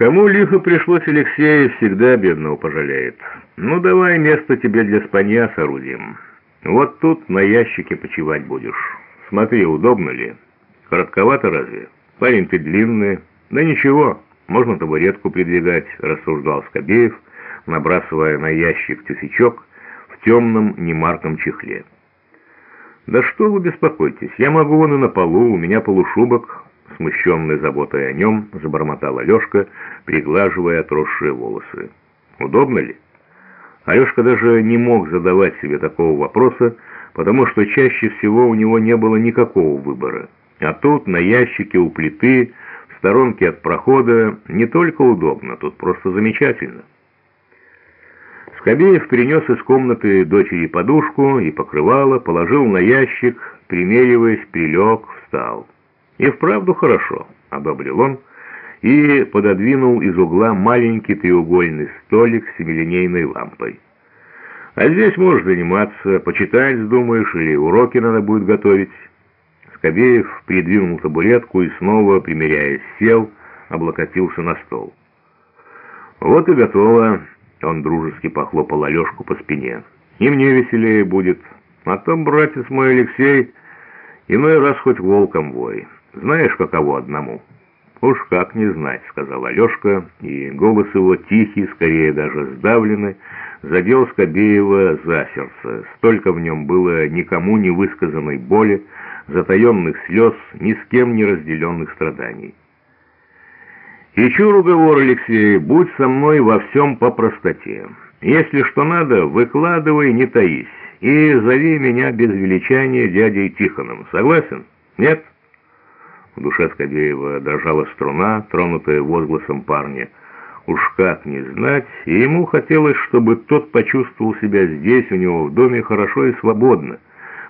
Кому лихо пришлось Алексея, всегда бедного пожалеет. Ну, давай место тебе для спанья соорудим. Вот тут на ящике почивать будешь. Смотри, удобно ли? Коротковато разве? Парень ты длинный. Да ничего, можно табуретку придвигать, рассуждал Скобеев, набрасывая на ящик тюфячок в темном немарком чехле. «Да что вы беспокойтесь, я могу вон и на полу, у меня полушубок», смущенной заботой о нем, забормотал Алешка, приглаживая отросшие волосы. «Удобно ли?» Алешка даже не мог задавать себе такого вопроса, потому что чаще всего у него не было никакого выбора. А тут, на ящике у плиты, в сторонке от прохода, не только удобно, тут просто замечательно. Скобеев принес из комнаты дочери подушку и покрывало, положил на ящик, примериваясь, прилег, встал. И вправду хорошо, одобрил он, и пододвинул из угла маленький треугольный столик с семилинейной лампой. А здесь можешь заниматься, почитать вздумаешь, или уроки надо будет готовить. Скобеев придвинул табуретку и снова, примеряясь, сел, облокотился на стол. Вот и готово. Он дружески похлопал Алешку по спине. «И мне веселее будет. А там, братец мой Алексей, иной раз хоть волком вой. Знаешь, каково одному?» «Уж как не знать», — сказал Алешка, и голос его тихий, скорее даже сдавленный, задел Скобеева за сердце. Столько в нем было никому не высказанной боли, затаенных слез, ни с кем не разделенных страданий. И чур уговор, Алексей, будь со мной во всем по простоте. Если что надо, выкладывай, не таись, и зови меня без величания дядей Тихоном. Согласен? Нет?» В душе Скобеева дрожала струна, тронутая возгласом парня. Уж как не знать, и ему хотелось, чтобы тот почувствовал себя здесь, у него в доме, хорошо и свободно.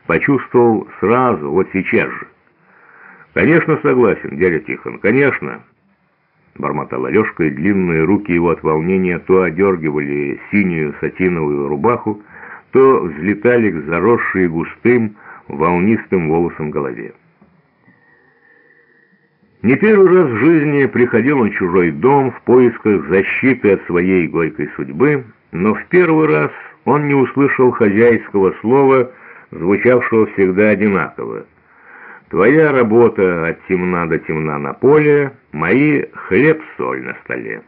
Почувствовал сразу, вот сейчас же. «Конечно, согласен, дядя Тихон, конечно». Бормотал Алешка, и длинные руки его от волнения то одергивали синюю сатиновую рубаху, то взлетали к заросшей густым, волнистым волосом голове. Не первый раз в жизни приходил он в чужой дом в поисках защиты от своей горькой судьбы, но в первый раз он не услышал хозяйского слова, звучавшего всегда одинаково. Твоя работа от темна до темна на поле, мои хлеб-соль на столе.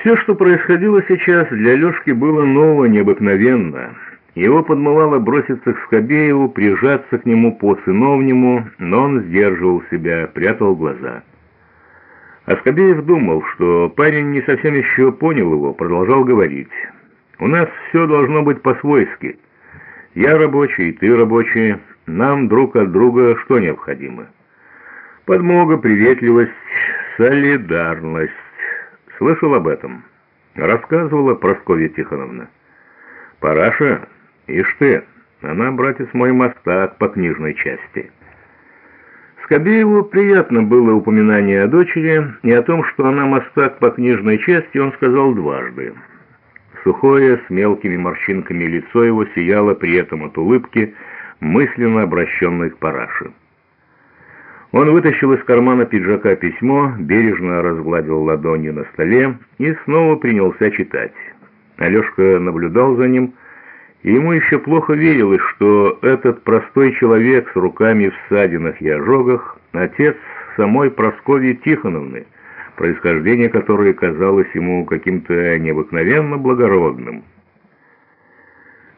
Все, что происходило сейчас, для Лешки было ново, необыкновенно. Его подмывало броситься к Скобееву, прижаться к нему по-сыновнему, но он сдерживал себя, прятал глаза. А Скобеев думал, что парень не совсем еще понял его, продолжал говорить. «У нас все должно быть по-свойски. Я рабочий, ты рабочий». Нам друг от друга что необходимо? Подмога, приветливость, солидарность. Слышал об этом? Рассказывала Прасковья Тихоновна. Параша, ишь ты, она, братец мой, мастак по книжной части. Скобееву приятно было упоминание о дочери, и о том, что она мастак по книжной части, он сказал дважды. Сухое, с мелкими морщинками лицо его сияло при этом от улыбки, мысленно обращенной к Параше. Он вытащил из кармана пиджака письмо, бережно разгладил ладонью на столе и снова принялся читать. Алешка наблюдал за ним, и ему еще плохо верилось, что этот простой человек с руками в ссадинах и ожогах — отец самой Прасковьи Тихоновны, происхождение которой казалось ему каким-то необыкновенно благородным.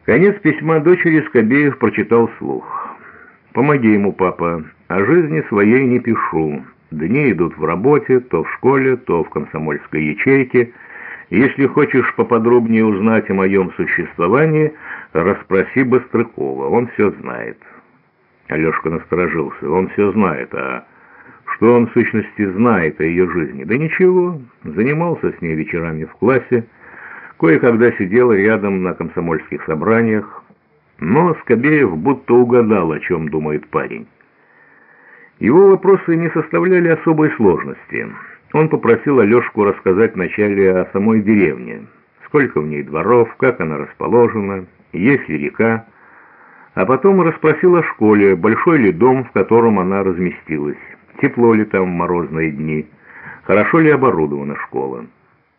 Конец письма дочери Скобеев прочитал слух. «Помоги ему, папа. О жизни своей не пишу. Дни идут в работе, то в школе, то в комсомольской ячейке. Если хочешь поподробнее узнать о моем существовании, расспроси Быстрыкова, он все знает». Алешка насторожился. «Он все знает, а...» Что он в сущности знает о ее жизни? Да ничего, занимался с ней вечерами в классе, Кое-когда сидел рядом на комсомольских собраниях, но Скобеев будто угадал, о чем думает парень. Его вопросы не составляли особой сложности. Он попросил Алешку рассказать вначале о самой деревне, сколько в ней дворов, как она расположена, есть ли река, а потом расспросил о школе, большой ли дом, в котором она разместилась, тепло ли там в морозные дни, хорошо ли оборудована школа.